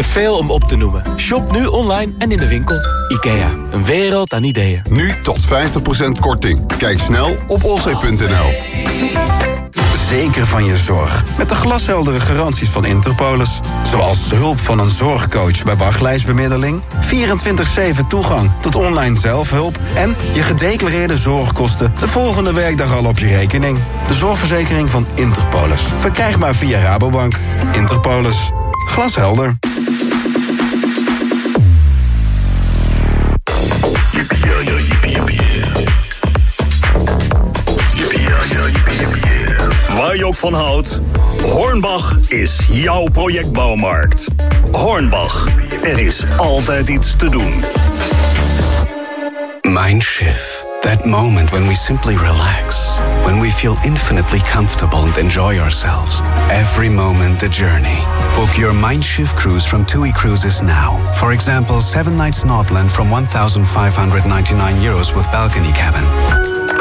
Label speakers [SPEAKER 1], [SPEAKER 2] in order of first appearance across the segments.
[SPEAKER 1] Te veel om op te noemen. Shop nu online en in de winkel. IKEA, een wereld aan ideeën.
[SPEAKER 2] Nu tot 50% korting. Kijk snel op olzee.nl.
[SPEAKER 3] Zeker van je zorg. Met de glasheldere garanties van Interpolis. Zoals hulp van een zorgcoach bij wachtlijstbemiddeling... 24-7 toegang tot online zelfhulp... en je gedeclareerde zorgkosten de volgende werkdag al op je rekening. De zorgverzekering van Interpolis. Verkrijgbaar via Rabobank. Interpolis. Glashelder.
[SPEAKER 4] Waar van Hornbach is jouw projectbouwmarkt. Hornbach, er is altijd iets te doen.
[SPEAKER 5] Mindshift. That moment when we simply relax. When we feel infinitely comfortable and enjoy ourselves. Every moment the journey. Book your Mindshift cruise from TUI Cruises now. For example, 7 nights Nordland from 1,599 euros with balcony cabin.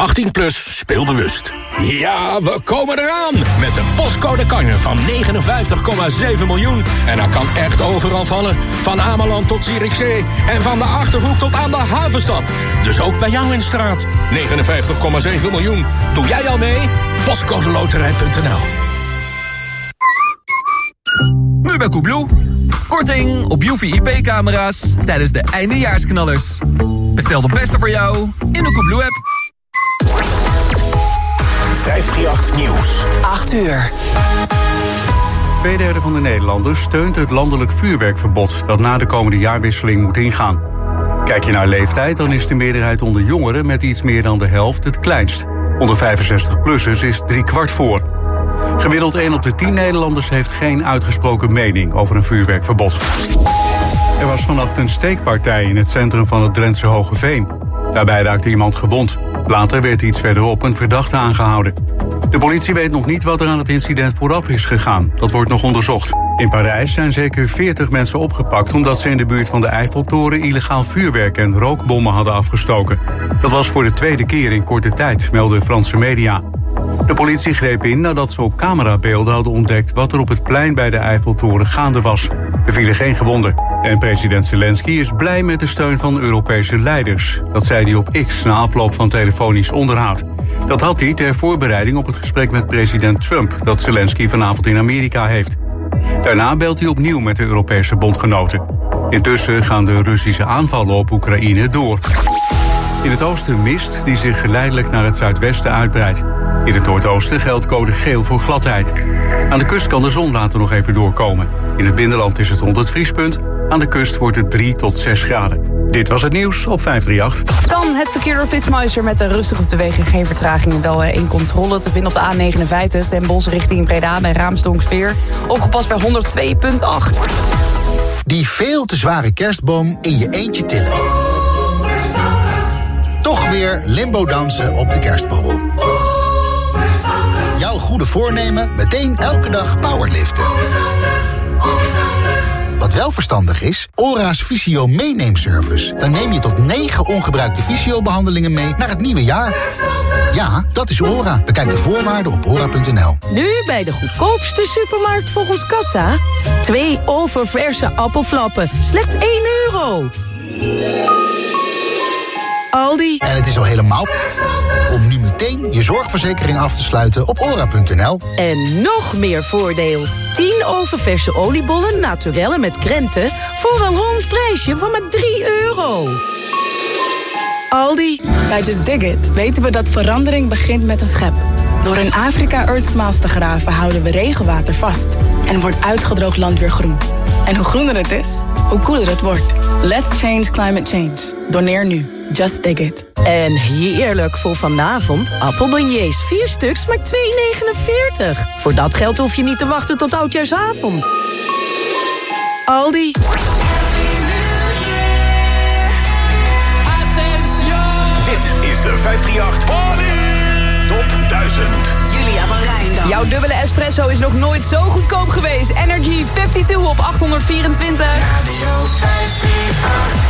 [SPEAKER 6] 18 plus, speel bewust. Ja, we komen eraan met de postcode kanjer van 59,7 miljoen. En dat kan echt overal vallen. Van Ameland tot Zierikzee en van de Achterhoek tot aan de Havenstad. Dus ook bij jou in straat. 59,7 miljoen. Doe jij al mee? Postcodeloterij.nl
[SPEAKER 7] Nu bij Koebloe. Korting op UV IP-camera's tijdens de eindejaarsknallers. Bestel de beste voor jou in de Koebloe-app.
[SPEAKER 8] 538 Nieuws.
[SPEAKER 9] 8 uur.
[SPEAKER 10] Tweederde van de Nederlanders steunt het landelijk vuurwerkverbod... dat na de komende jaarwisseling moet ingaan. Kijk je naar leeftijd, dan is de meerderheid onder jongeren... met iets meer dan de helft het kleinst. Onder 65-plussers is drie kwart voor. Gemiddeld 1 op de 10 Nederlanders heeft geen uitgesproken mening... over een vuurwerkverbod. Er was vannacht een steekpartij in het centrum van het Drentse Hogeveen. Daarbij raakte iemand gewond. Later werd iets verderop een verdachte aangehouden. De politie weet nog niet wat er aan het incident vooraf is gegaan. Dat wordt nog onderzocht. In Parijs zijn zeker 40 mensen opgepakt... omdat ze in de buurt van de Eiffeltoren illegaal vuurwerk en rookbommen hadden afgestoken. Dat was voor de tweede keer in korte tijd, melden Franse media. De politie greep in nadat ze op camerabeelden hadden ontdekt... wat er op het plein bij de Eiffeltoren gaande was. Er vielen geen gewonden. En president Zelensky is blij met de steun van Europese leiders. Dat zei hij op X na afloop van telefonisch onderhoud. Dat had hij ter voorbereiding op het gesprek met president Trump... dat Zelensky vanavond in Amerika heeft. Daarna belt hij opnieuw met de Europese bondgenoten. Intussen gaan de Russische aanvallen op Oekraïne door. In het oosten mist die zich geleidelijk naar het zuidwesten uitbreidt. In het noordoosten geldt code geel voor gladheid. Aan de kust kan de zon later nog even doorkomen. In het binnenland is het rond het vriespunt. Aan de kust wordt het 3 tot 6 graden. Dit was het nieuws op 538.
[SPEAKER 9] Dan het verkeer door Flitsmeister met rustig op de wegen. Geen vertragingen, wel in controle te vinden op de A59. Den Bosch richting Breda bij Raamsdonksveer. Opgepast bij 102.8.
[SPEAKER 11] Die veel te zware kerstboom in je eentje tillen. Toch weer limbo dansen op de kerstborrel. Jouw goede voornemen meteen elke dag powerliften. Wat wel verstandig is, ORA's Visio meeneemservice. Dan neem je tot 9 ongebruikte visio-behandelingen mee naar het nieuwe jaar. Ja, dat is ORA. Bekijk de voorwaarden op ora.nl.
[SPEAKER 12] Nu bij de goedkoopste supermarkt volgens Kassa. Twee oververse appelflappen. Slechts 1 euro. Aldi.
[SPEAKER 11] En het is al helemaal om nu meteen je zorgverzekering af te sluiten op ora.nl.
[SPEAKER 12] En nog meer voordeel. 10 oververse oliebollen naturelle met krenten... voor een rond prijsje van maar 3 euro.
[SPEAKER 13] Aldi. Bij Just Dig It weten we dat verandering begint met een schep. Door in Afrika Earthsmiles te graven houden we regenwater vast... en wordt uitgedroogd land weer groen. En hoe groener het is, hoe koeler het wordt. Let's change climate change. Doneer nu. Just Dig It.
[SPEAKER 12] En heerlijk voor vanavond. Appelbeignets, 4 stuks, maar 2,49. Voor dat geld hoef je niet te wachten tot oudjaarsavond. Aldi.
[SPEAKER 8] Dit is de 538 Party!
[SPEAKER 4] 1000.
[SPEAKER 14] Julia van Rijndam.
[SPEAKER 9] Jouw dubbele espresso is nog nooit zo goedkoop geweest. Energy 52 op 824.
[SPEAKER 15] Radio 538.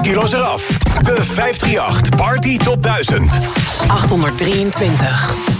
[SPEAKER 16] Kerstkilo's eraf. De 538 Party Top 1000.
[SPEAKER 14] 823.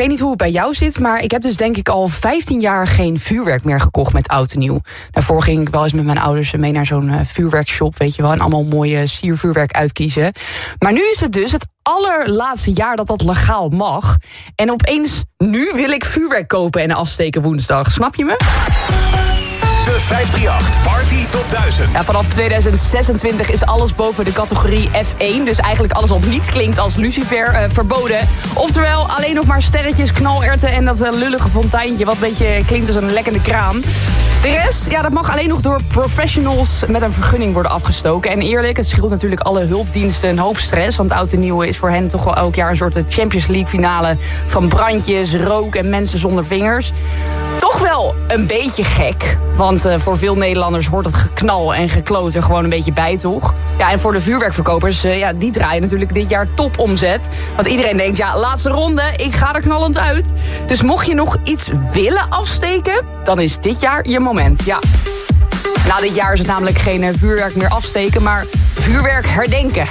[SPEAKER 9] Weet niet hoe het bij jou zit, maar ik heb dus denk ik al 15 jaar geen vuurwerk meer gekocht met oud en nieuw. Daarvoor ging ik wel eens met mijn ouders mee naar zo'n uh, vuurwerkshop, weet je wel, en allemaal mooie siervuurwerk uitkiezen. Maar nu is het dus het allerlaatste jaar dat dat legaal mag. En opeens, nu wil ik vuurwerk kopen en afsteken woensdag. Snap je me?
[SPEAKER 6] De 538 Party Top 1000.
[SPEAKER 9] Ja, vanaf 2026 is alles boven de categorie F1. Dus eigenlijk alles wat niet klinkt als Lucifer uh, verboden. Oftewel alleen nog maar sterretjes, knalerten en dat uh, lullige fonteintje... wat een beetje klinkt als een lekkende kraan. De rest, ja, dat mag alleen nog door professionals met een vergunning worden afgestoken. En eerlijk, het scheelt natuurlijk alle hulpdiensten een hoop stress. Want oud en nieuwe is voor hen toch wel elk jaar een soort Champions League finale... van brandjes, rook en mensen zonder vingers. Toch wel een beetje gek. Want uh, voor veel Nederlanders hoort het geknal en gekloot er gewoon een beetje bij, toch? Ja, en voor de vuurwerkverkopers, uh, ja, die draaien natuurlijk dit jaar topomzet. Want iedereen denkt, ja, laatste ronde, ik ga er knallend uit. Dus mocht je nog iets willen afsteken, dan is dit jaar je moment, ja. Na dit jaar is het namelijk geen uh, vuurwerk meer afsteken, maar vuurwerk herdenken.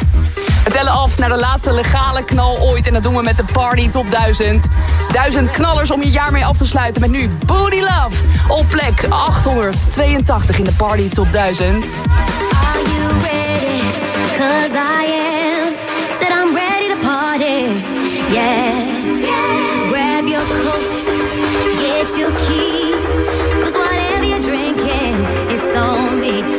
[SPEAKER 9] We tellen af naar de laatste legale knal ooit. En dat doen we met de Party Top 1000. Duizend knallers om je jaar mee af te sluiten met nu Booty Love. Op plek 882 in de Party Top 1000.
[SPEAKER 14] Are you ready? Cause I am. Said I'm ready to party. Yeah. yeah. Grab your coat. Get your keys. Cause whatever you're drinking, it's on me.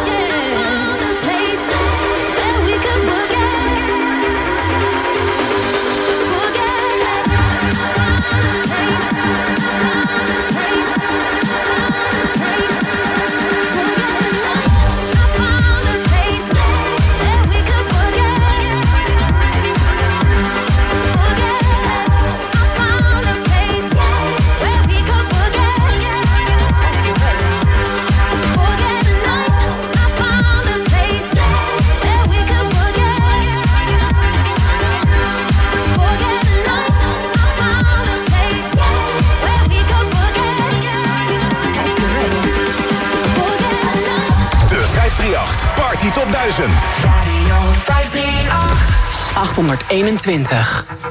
[SPEAKER 17] 821.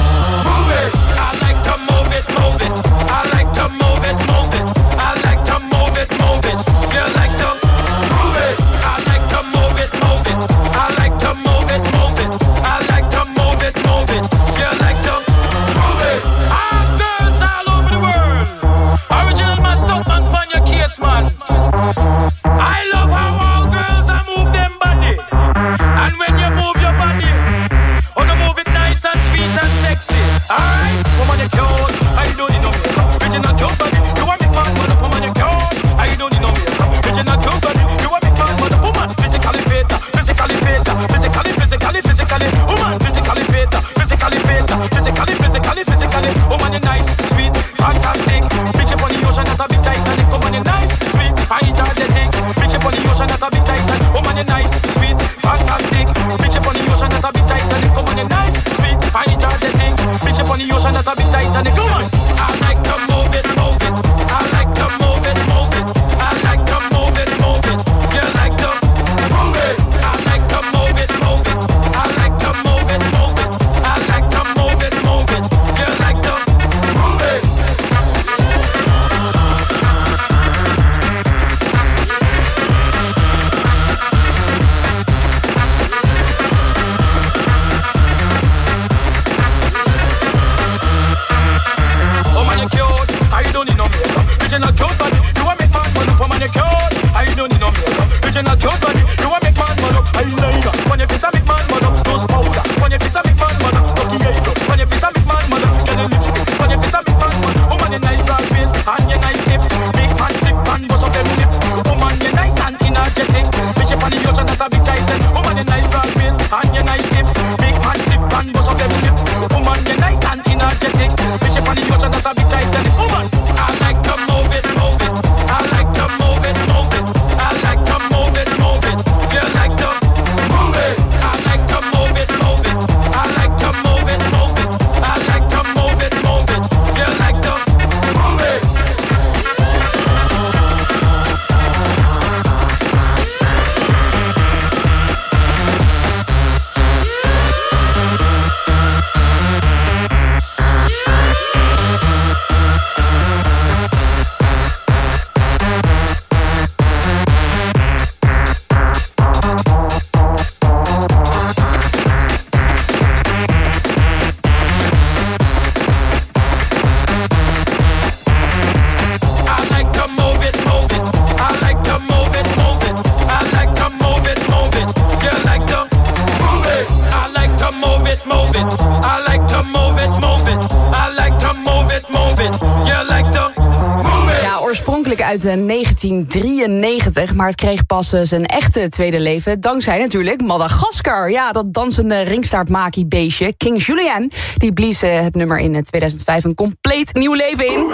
[SPEAKER 9] 1993. Maar het kreeg pas eh, zijn echte tweede leven dankzij natuurlijk Madagaskar. Ja, dat dansende ringstaartmaki beestje King Julian. Die blies eh, het nummer in eh, 2005 een compleet nieuw leven in.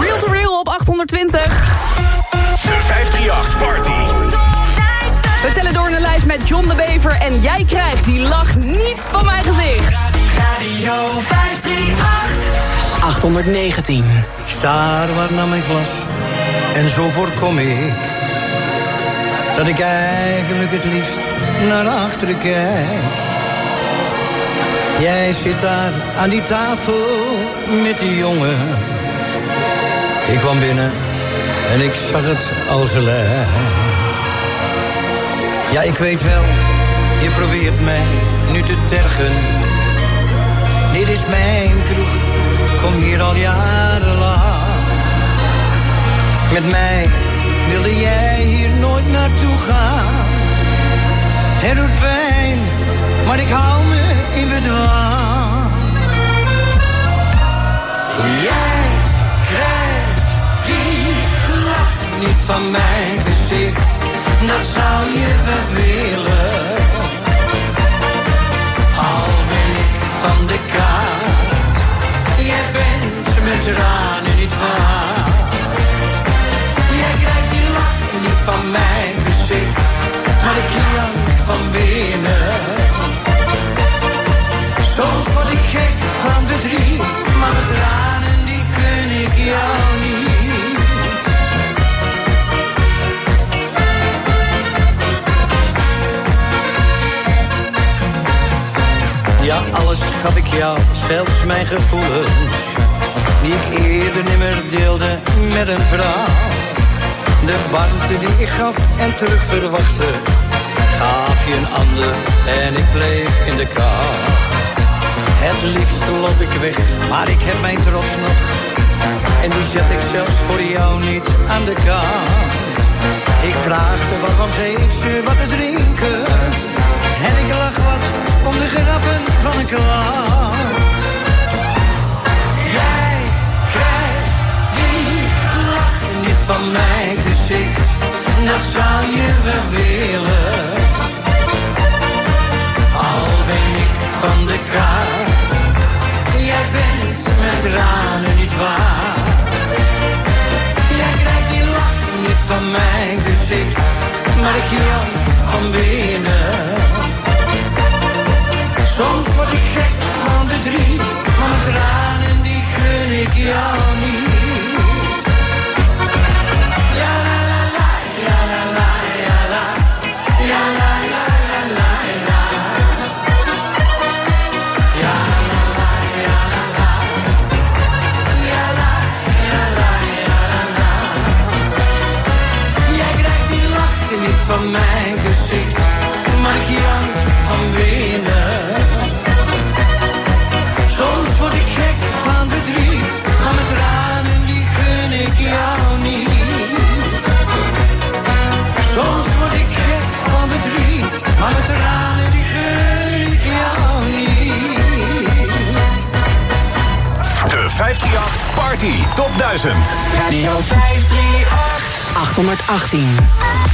[SPEAKER 9] Real to real op 820.
[SPEAKER 16] 538 Party.
[SPEAKER 9] We tellen door een lijst met John de Bever en jij krijgt die lach
[SPEAKER 18] Ik sta waar naar mijn glas en zo voorkom ik dat ik eigenlijk het liefst naar achteren kijk. Jij zit daar aan die tafel met die jongen. Ik kwam binnen en ik zag het al gelijk. Ja, ik weet wel, je probeert mij nu te tergen. Dit is mijn kroeg kom hier al jarenlang. Met mij wilde jij hier nooit naartoe gaan. Het doet pijn, maar ik hou me in bedwang. Jij krijgt die lach niet van mijn gezicht. Dat zou je wel willen. Al ben ik van de kaart met tranen niet waar. Jij krijgt die lach niet van mijn gezicht, maar ik jank van binnen. Soms word ik gek van verdriet, maar met tranen die kun ik jou niet. Ja, alles gaf ik jou, zelfs mijn gevoelens die ik eerder nimmer deelde met een vrouw. De warmte die ik gaf en terug verwachtte. Gaf je een ander en ik bleef in de kou. Het liefst loop ik weg, maar ik heb mijn trots nog. En die zet ik zelfs voor jou niet aan de kant. Ik vraagde waarom geef ze wat te drinken. En ik lach wat om de grappen van een klant. Van mijn gezicht. Dat zou je wel willen. Al ben ik van de kaart. Jij bent met tranen niet waard. Jij krijgt die lach niet van mijn gezicht. Maar ik jank van binnen. Soms word ik gek van verdriet, maar mijn tranen die gun ik jou niet. Van mijn gezicht, maar ik jank van binnen. Soms word ik gek van verdriet, maar mijn tranen die gun ik jou niet. Soms word ik gek van verdriet, maar mijn tranen die gun ik jou niet.
[SPEAKER 16] De 538 Party Top 1000.
[SPEAKER 19] Radio 538. 818.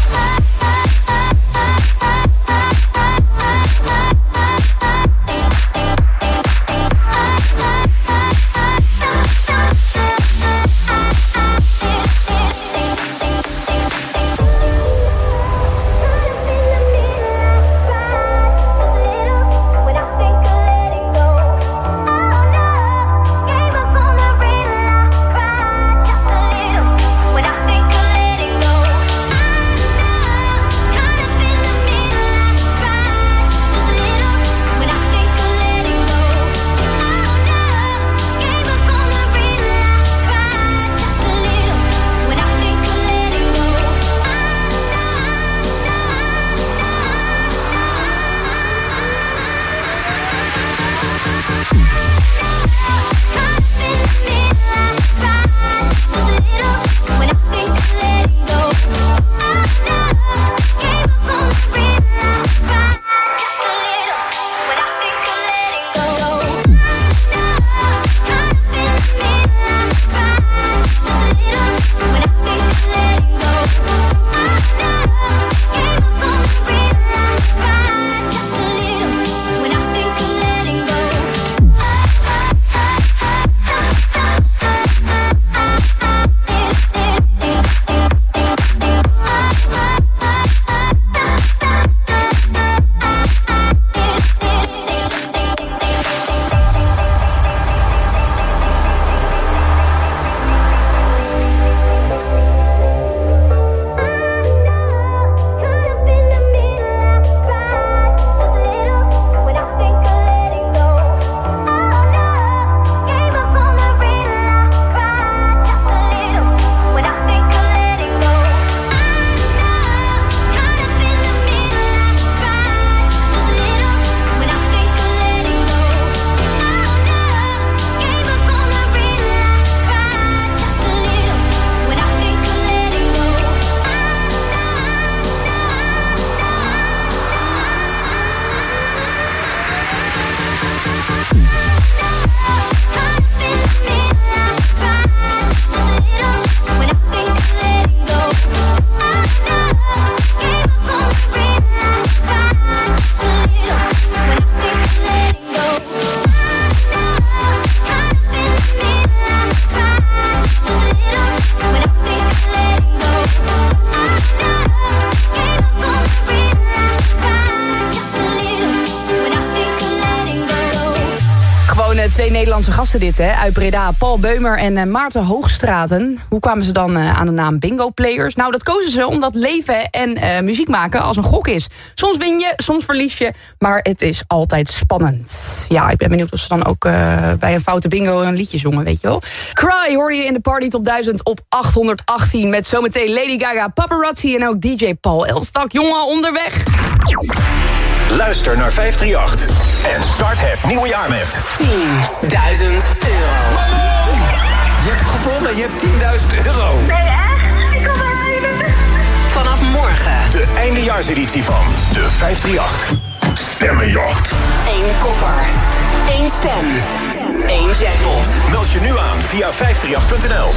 [SPEAKER 9] Dit, hè, uit Breda. Paul Beumer en eh, Maarten Hoogstraten. Hoe kwamen ze dan eh, aan de naam Bingo Players? Nou, dat kozen ze omdat leven en eh, muziek maken als een gok is. Soms win je, soms verlies je, maar het is altijd spannend. Ja, ik ben benieuwd of ze dan ook bij een foute bingo een liedje zongen, weet je wel. Cry hoorde je in de Party Top 1000 op 818... met zometeen Lady Gaga, Paparazzi en ook DJ Paul Elstak. Jongen, onderweg!
[SPEAKER 20] Luister naar 538 en start het nieuwe jaar met
[SPEAKER 19] 10.000 euro.
[SPEAKER 6] Je hebt gewonnen, je hebt 10.000 euro.
[SPEAKER 19] Nee, echt? Ik kan wel Vanaf morgen.
[SPEAKER 20] de eindejaarseditie van de 538 Stemmenjacht.
[SPEAKER 19] Eén koffer. Eén stem. Eén jackpot.
[SPEAKER 20] Meld je nu aan via 538.nl.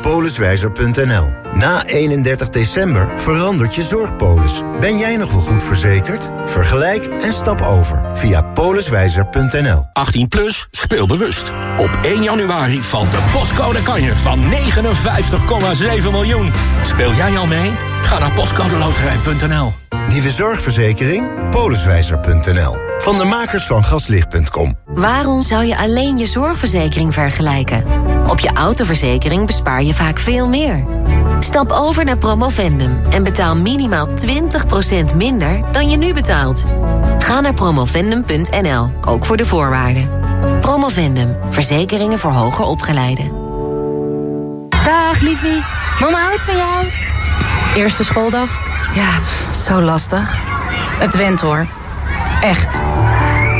[SPEAKER 21] Poliswijzer.nl. Na 31 december verandert je zorgpolis. Ben jij nog wel goed verzekerd? Vergelijk en stap over via poliswijzer.nl.
[SPEAKER 6] 18 plus, speel bewust. Op 1 januari valt de postcode kanjer van 59,7 miljoen. Speel jij al mee? Ga naar postcodeloterij.nl.
[SPEAKER 21] Nieuwe zorgverzekering? Poliswijzer.nl. Van de makers van gaslicht.com.
[SPEAKER 22] Waarom zou je alleen je zorgverzekering vergelijken? Op je autoverzekering bespaar je vaak veel meer. Stap over naar Promovendum en betaal minimaal 20% minder dan je nu betaalt. Ga naar promovendum.nl, ook voor de voorwaarden. Promovendum, verzekeringen voor hoger opgeleiden.
[SPEAKER 12] Dag liefie, mama houdt van jou. Eerste schooldag? Ja, zo lastig. Het went hoor. Echt.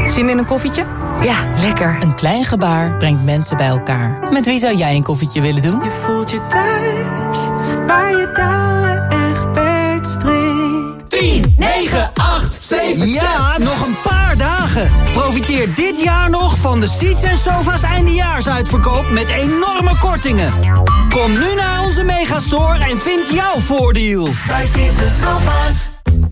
[SPEAKER 12] Zin in een koffietje? Ja, lekker.
[SPEAKER 23] Een klein gebaar brengt mensen bij elkaar. Met wie zou jij een koffietje willen doen?
[SPEAKER 24] Je voelt je thuis, waar je touwen echt bedstrikt.
[SPEAKER 25] 10, 9, 8, 7,
[SPEAKER 26] Ja, nog een paar dagen. Profiteer dit jaar nog van de Seats en Sofa's eindejaarsuitverkoop met enorme kortingen. Kom nu naar onze megastore en vind jouw voordeel.
[SPEAKER 24] Bij Seats en Sofa's.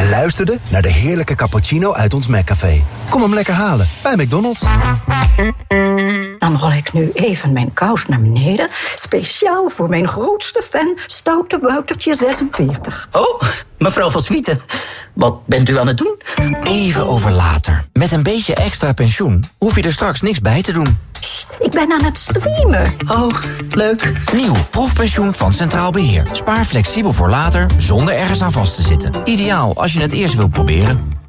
[SPEAKER 3] Je luisterde naar de heerlijke cappuccino uit ons McCafé. Kom hem lekker halen bij McDonald's.
[SPEAKER 27] Dan rol ik nu even mijn kous naar beneden. Speciaal voor mijn grootste fan, Stoute Woutertje 46.
[SPEAKER 28] Oh, mevrouw van Swieten. Wat bent u aan het doen?
[SPEAKER 29] Even over later. Met een beetje extra pensioen hoef je er straks niks bij te doen.
[SPEAKER 27] Ik ben aan het streamen.
[SPEAKER 28] Oh, leuk.
[SPEAKER 29] Nieuw proefpensioen van Centraal Beheer. Spaar flexibel voor later zonder ergens aan vast te zitten. Ideaal als je het eerst wilt proberen.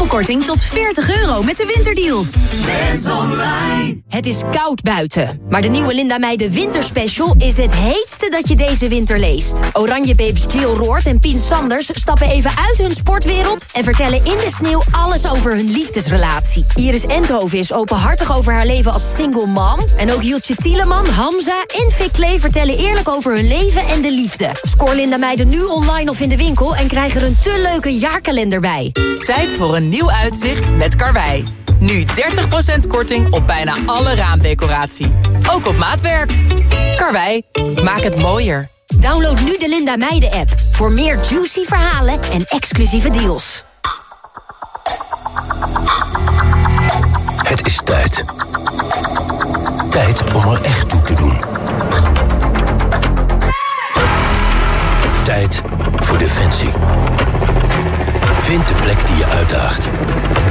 [SPEAKER 15] Stapelkorting tot 40 euro met de winterdeals.
[SPEAKER 24] Fans online.
[SPEAKER 15] Het is koud buiten, maar de nieuwe Linda Meijden winterspecial is het heetste dat je deze winter leest. Oranje babes Jill Roord en Pien Sanders stappen even uit hun sportwereld en vertellen in de sneeuw alles over hun liefdesrelatie. Iris Endhoven is openhartig over haar leven als single mom. En ook Jutje Tieleman, Hamza en Vic Klee vertellen eerlijk over hun leven en de liefde. Scoor Linda Meijden nu online of in de winkel en krijg er een te leuke jaarkalender bij.
[SPEAKER 30] Tijd voor een nieuw uitzicht met Karwei. Nu 30% korting op bijna alle raamdecoratie. Ook op maatwerk. Karwei, maak het mooier.
[SPEAKER 15] Download nu de Linda Meijden app voor meer juicy verhalen en exclusieve deals.
[SPEAKER 6] Het is tijd. Tijd om er echt toe te doen. Tijd voor Defensie. Vind de plek die je uitdaagt.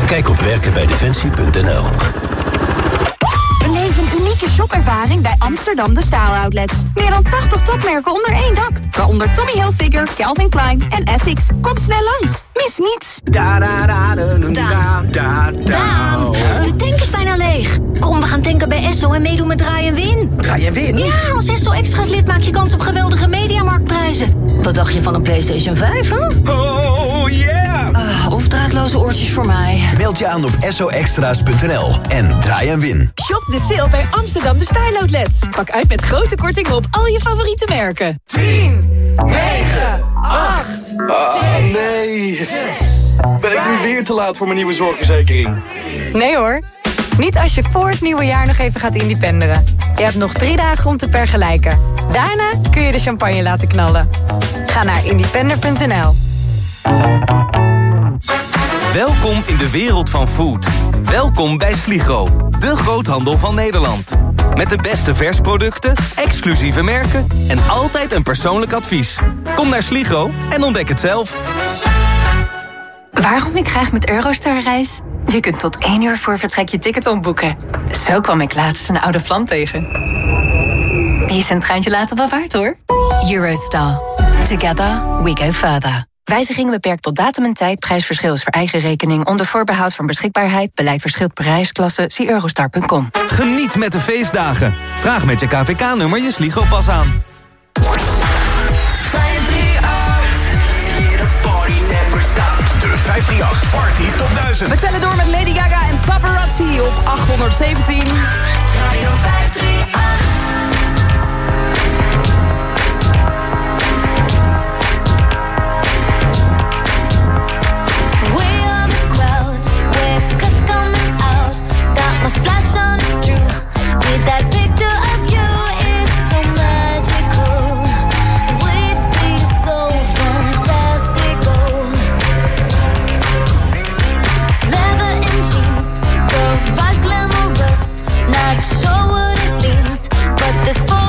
[SPEAKER 6] Kijk op werkenbijdefensie.nl
[SPEAKER 15] Beleef een unieke shopervaring bij Amsterdam De Staal Outlets. Meer dan 80 topmerken onder één dak. Waaronder Tommy Hilfiger, Calvin Klein en Essex. Kom snel langs. Mis niets.
[SPEAKER 25] Da da da da da da
[SPEAKER 15] Daan, de tank is bijna leeg. Kom, we gaan tanken bij Esso en meedoen met Draai en Win.
[SPEAKER 25] Draai en Win?
[SPEAKER 15] Ja, als Esso Extra's lid maak je kans op geweldige mediamarktprijzen. Wat dacht je van een PlayStation 5, hè?
[SPEAKER 25] Oh
[SPEAKER 15] Draadloze oortjes voor mij.
[SPEAKER 3] Meld je aan op soextra's.nl en draai en win.
[SPEAKER 15] Shop de sale bij Amsterdam de Style Outlets. Pak uit met grote kortingen op al je favoriete merken.
[SPEAKER 24] 10, 9, 8,
[SPEAKER 31] 7, nee. Ben ik nu weer te laat voor mijn nieuwe zorgverzekering?
[SPEAKER 9] Nee hoor.
[SPEAKER 32] Niet als je voor het nieuwe jaar nog even gaat independeren. Je hebt nog drie dagen om te vergelijken. Daarna kun je de champagne laten knallen. Ga naar independer.nl.
[SPEAKER 7] Welkom in de wereld van food. Welkom bij Sligo, de groothandel van Nederland. Met de beste versproducten, exclusieve merken en altijd een persoonlijk advies. Kom naar Sligo en ontdek het zelf.
[SPEAKER 17] Waarom ik graag met Eurostar reis? Je kunt tot één uur voor vertrek je ticket omboeken. Zo kwam ik laatst een oude vlam tegen. Die is een treintje later wel waard hoor. Eurostar. Together we go further. Wijzigingen beperkt tot datum en tijd. Prijsverschil is voor eigen rekening. Onder voorbehoud van beschikbaarheid. Beleid verschilt per reisklasse. Zie eurostar.com.
[SPEAKER 7] Geniet met de feestdagen. Vraag met je KVK-nummer je Sligo-pas aan.
[SPEAKER 16] De 538 Party tot 1000.
[SPEAKER 9] We tellen door met Lady Gaga en Paparazzi op 817.
[SPEAKER 15] Radio 538. this fall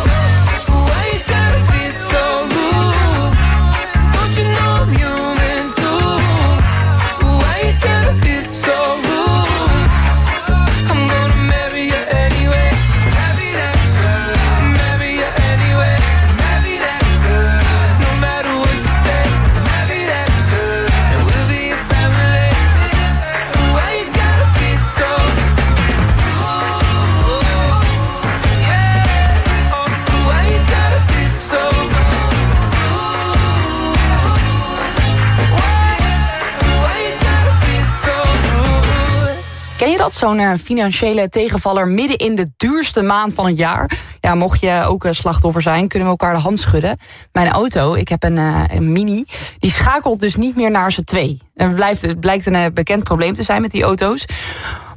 [SPEAKER 9] Zo'n financiële tegenvaller midden in de duurste maand van het jaar. Ja, mocht je ook eh, slachtoffer zijn, kunnen we elkaar de hand schudden. Mijn auto, ik heb een, eh, een Mini, die schakelt dus niet meer naar z'n twee. Er blijft, het blijkt een eh, bekend probleem te zijn met die auto's.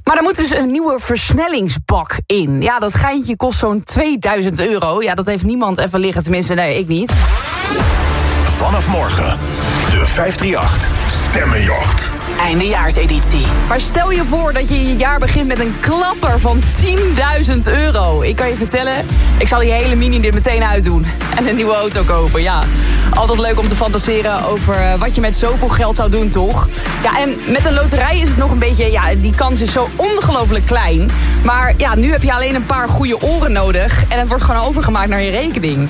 [SPEAKER 9] Maar er moet dus een nieuwe versnellingsbak in. Ja, dat geintje kost zo'n 2000 euro. Ja, dat heeft niemand even liggen, tenminste, nee, ik niet.
[SPEAKER 16] Vanaf morgen de 538 Stemmenjacht.
[SPEAKER 33] Eindejaarseditie.
[SPEAKER 9] Maar stel je voor dat je je jaar begint met een klapper van 10.000 euro. Ik kan je vertellen, ik zal die hele mini er meteen uitdoen. En een nieuwe auto kopen, ja. Altijd leuk om te fantaseren over eh, wat je met zoveel geld zou doen, toch? Ja, en met een loterij is het nog een beetje... Ja, die kans is zo ongelooflijk klein. Maar ja, nu heb je alleen een paar goede oren nodig. En het wordt gewoon overgemaakt naar je rekening.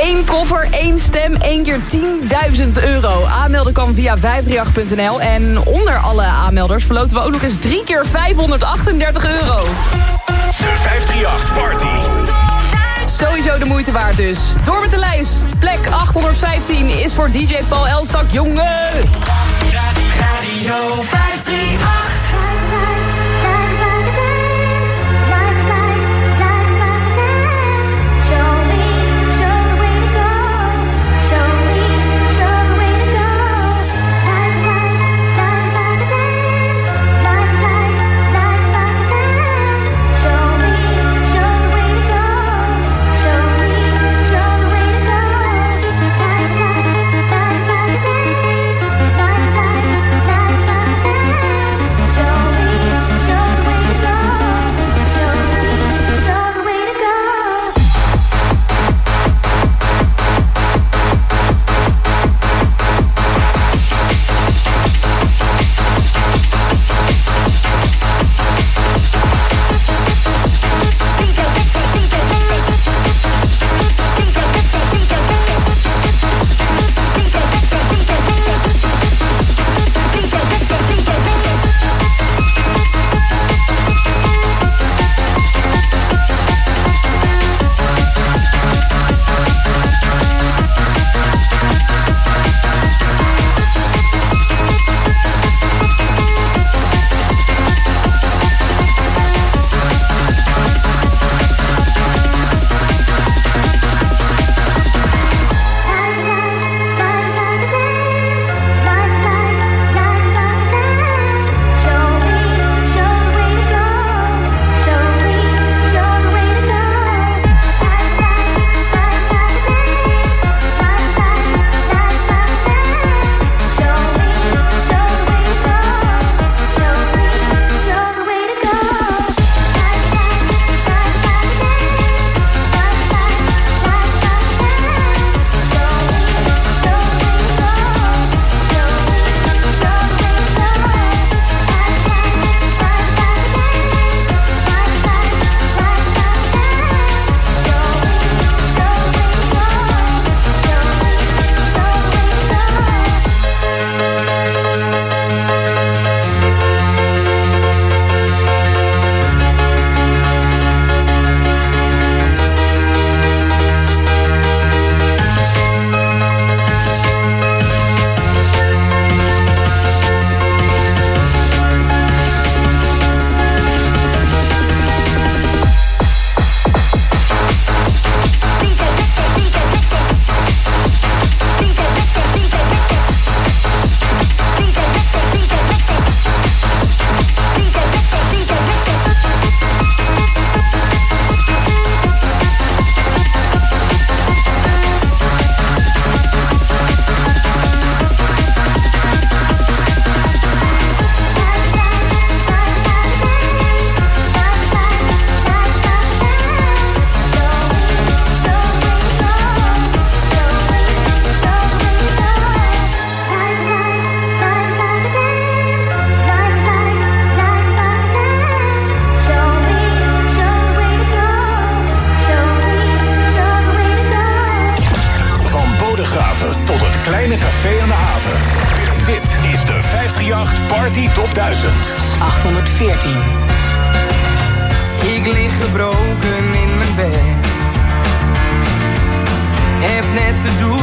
[SPEAKER 9] Eén koffer, één stem, één keer 10.000 euro. Aanmelden kan via 538.nl. En onder alle aanmelders verloten we ook nog eens drie keer 538 euro.
[SPEAKER 16] De 538 Party.
[SPEAKER 9] Sowieso de moeite waard dus. Door met de lijst. Plek 815 is voor DJ Paul Elstak. Jongen!
[SPEAKER 34] Radio 538.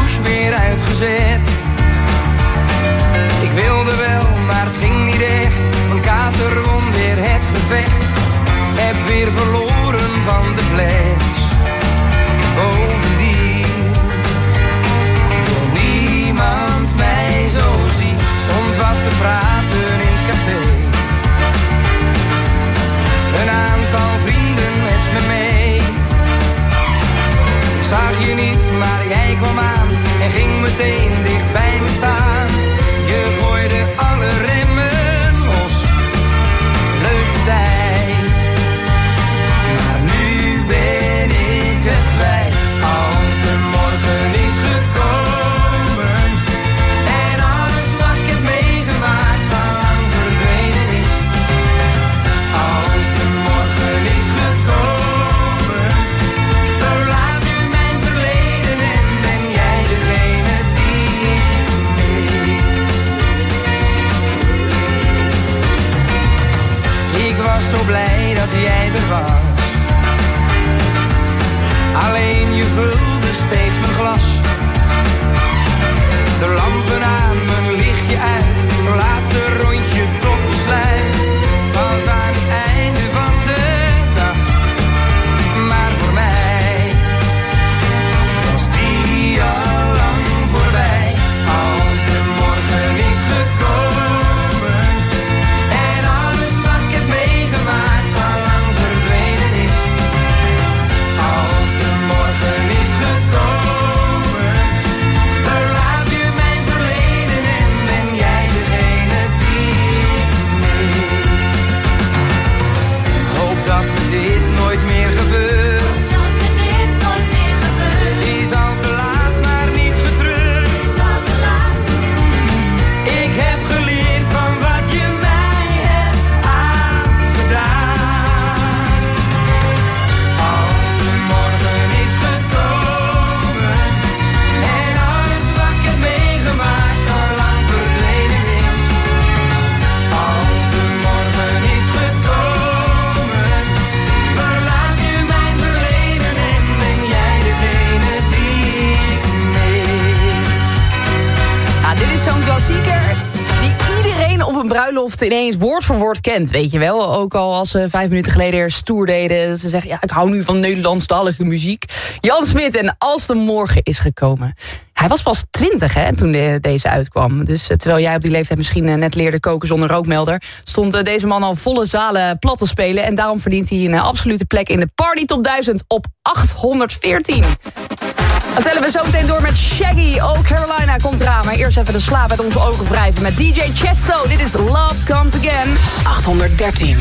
[SPEAKER 33] Douche weer uitgezet. Ik wilde wel, maar het ging niet echt. Mijn kater won weer het gevecht. Heb weer verloren van de fles. En ging meteen dicht bij me staan. Vulde steeds mijn glas. De lampen
[SPEAKER 9] ineens woord voor woord kent. Weet je wel, ook al als ze vijf minuten geleden er stoer deden. dat Ze zeggen, ja, ik hou nu van Nederlandstalige muziek. Jan Smit en Als de Morgen is gekomen. Hij was pas twintig hè, toen de- deze uitkwam. Dus eh, terwijl jij op die leeftijd misschien eh, net leerde koken zonder rookmelder... stond eh, deze man al volle zalen plat te spelen. En daarom verdient hij een absolute plek in de Party Top 1000 op 814. Dan tellen we zo meteen door met Shaggy. Oh, Carolina komt eraan. Maar eerst even de slaap uit onze ogen wrijven met DJ Chesto. Dit is Love Comes Again.
[SPEAKER 35] 813.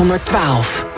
[SPEAKER 36] 812.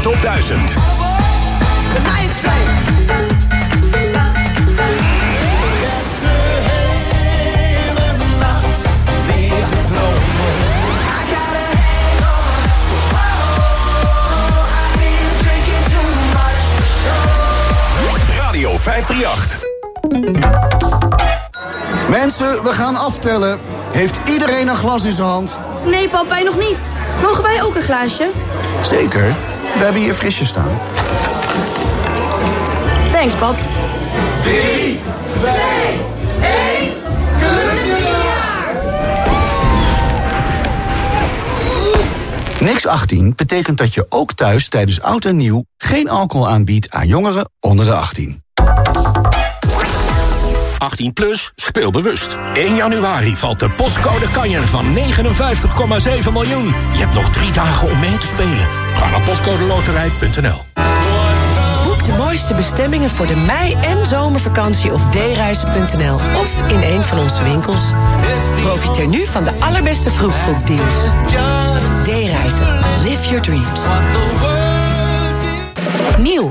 [SPEAKER 16] 538 Party Top 1000. Radio 538.
[SPEAKER 37] Mensen, we gaan aftellen. Heeft iedereen een glas in zijn hand?
[SPEAKER 38] Nee, pap, wij nog niet. Mogen wij ook een glaasje?
[SPEAKER 37] Zeker. We hebben hier frisjes staan.
[SPEAKER 38] Thanks, pap.
[SPEAKER 33] 3, 2, 1. Gelukkig nieuwjaar!
[SPEAKER 37] Niks 18 betekent dat je ook thuis tijdens oud en nieuw geen alcohol aanbiedt aan jongeren onder de 18.
[SPEAKER 6] 18 plus, speel bewust. 1 januari valt de postcode kanjer van 59,7 miljoen. Je hebt nog drie dagen om mee te spelen. Ga naar postcodeloterij.nl
[SPEAKER 39] Boek de mooiste bestemmingen voor de mei- en zomervakantie op dereizen.nl of in een van onze winkels. Profiteer nu van de allerbeste vroegboekdeals. D-reizen. Live your dreams.
[SPEAKER 40] Nieuw.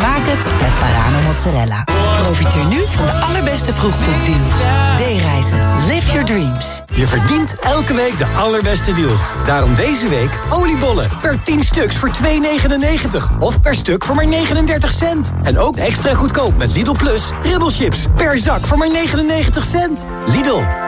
[SPEAKER 19] Maak het met Parano mozzarella.
[SPEAKER 17] Profiteer nu van de allerbeste vroegboekdeals. D-reizen. Live your dreams.
[SPEAKER 41] Je verdient elke week de allerbeste deals. Daarom deze week oliebollen per 10 stuks voor 2,99. Of per stuk voor maar 39 cent. En ook extra goedkoop met Lidl Plus ribbelchips per zak voor maar 99 cent. Lidl,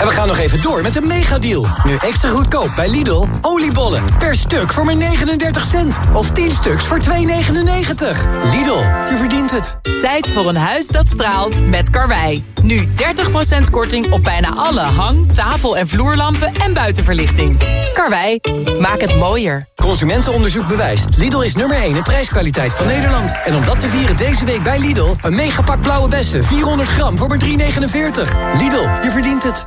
[SPEAKER 41] En we gaan nog even door met de megadeal. Nu extra goedkoop bij Lidl. Oliebollen per stuk voor maar 39 cent. Of 10 stuks voor 2,99. Lidl, je verdient het.
[SPEAKER 42] Tijd voor een huis dat straalt met Karwei. Nu 30% korting op bijna alle hang, tafel en vloerlampen en buitenverlichting. Karwei, maak het mooier.
[SPEAKER 41] Consumentenonderzoek bewijst. Lidl is nummer 1 in prijskwaliteit van Nederland. En om dat te vieren deze week bij Lidl... een megapak blauwe bessen, 400 gram voor maar 3,49. Lidl, je verdient het.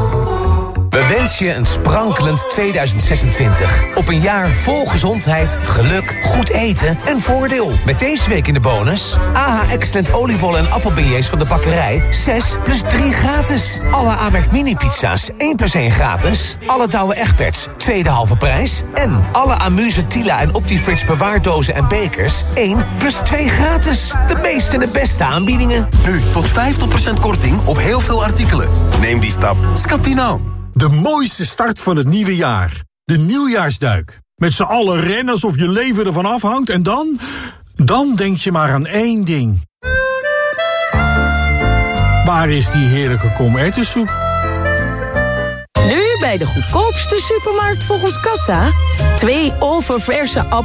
[SPEAKER 8] We wensen je een sprankelend 2026. Op een jaar vol gezondheid, geluk, goed eten en voordeel. Met deze week in de bonus... AH Excellent oliebollen en appelbeignets van de bakkerij... 6 plus 3 gratis. Alle Amerk mini pizza's 1 plus 1 gratis. Alle Douwe Egberts, tweede halve prijs. En alle Amuse Tila en Optifrits bewaardozen en bekers... 1 plus 2 gratis. De meeste en de beste aanbiedingen.
[SPEAKER 3] Nu tot 50% korting op heel veel artikelen. Neem die stap. Scapino.
[SPEAKER 43] De mooiste start van het nieuwe jaar. De nieuwjaarsduik. Met z'n allen rennen alsof je leven ervan afhangt en dan... Dan denk je maar aan één ding. Waar is die heerlijke komertensoep?
[SPEAKER 12] Nu bij de goedkoopste supermarkt volgens Kassa. Twee oververse appel